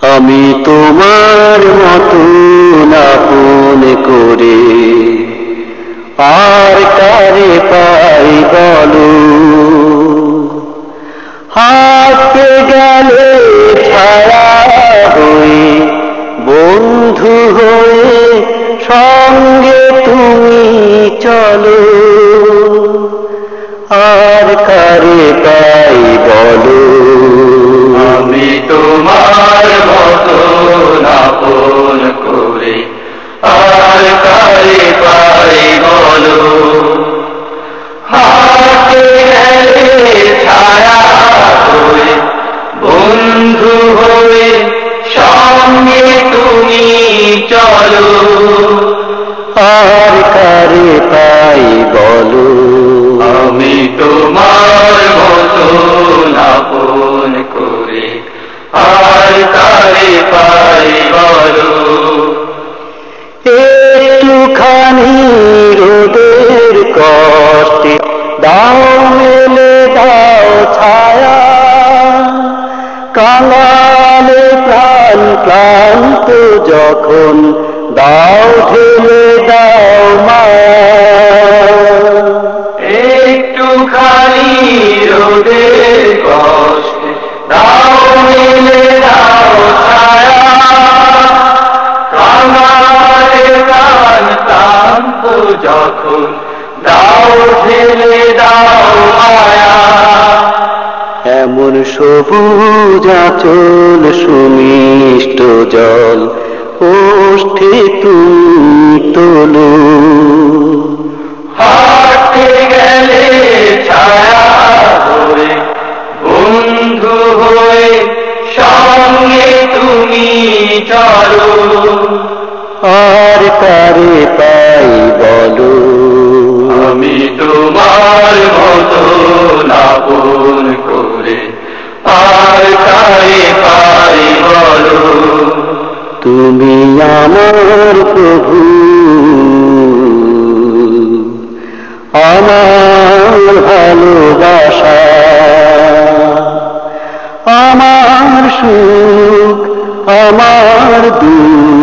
আমি তোমার মতো আপন করে আর কারে পাই বলো? হাতে গেলে ছায়া হয়ে বন্ধু হয়ে সঙ্গে তুমি চলো। আর কারে পাই বলো? বন্ধু সঙ্গে তুমি চলো। আর কারে পাই বলো? আমি তোমার মতো আপন করে আর কারে পাই বলো? যখন দাও ঢেলে দাও মায়া একটু খালি রোদের কষ্ট দাও মিলে দাও ছায়া। কামারে যখন দাও ঢেলে দাও মায়া এমন সবুজ আচল সুমিষ্ট জল ওষ্ঠে তুমি তোলো। হাটে গেলে ছায়া হয়ে বন্ধু হয়ে সঙ্গে তুমি চলো। আর কারে তুমি আমার প্রভু। আমার ভালোবাসা আমার সুখ আমার দুঃখ।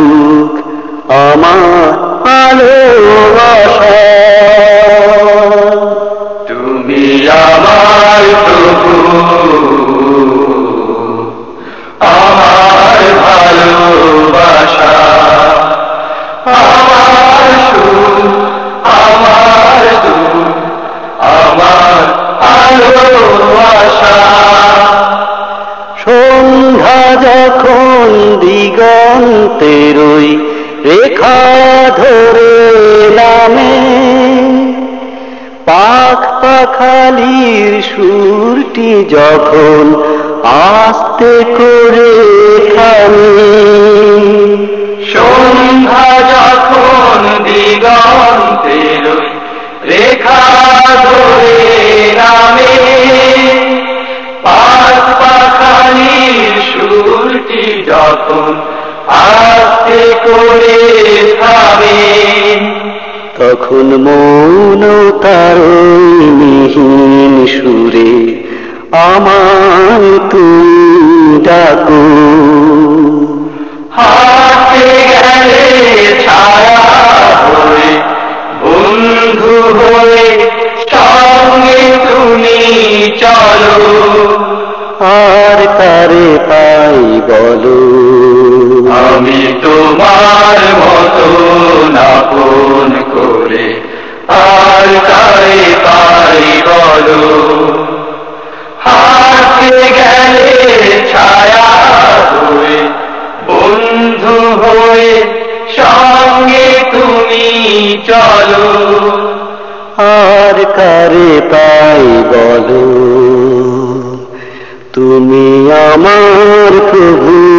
সন্ধ্যা যখন দিগন্তেরই রেখা ধরে নামে। পাখ পাখালির সুরটি যখন আস্তে করে থামে সন্ধ্যা যখন দিগন্তের রেখা ধরে যখন আস্তে করে থামে তখন মৌন তার মিহিন সুরে আমার তুমি ডাকো। হাতে গেলে ছায়া হয়ে বন্ধু হয়ে সঙ্গে তুমি চলো। কারে পাই বলো। আমি তোমার মতো নাপন করে আর কারে পাই বলো। হাতে গেলে ছায়া হয়ে বন্ধু হয়ে সঙ্গে তুমি চলো। আর কারে পাই বলো। তুমি আমার প্রভু।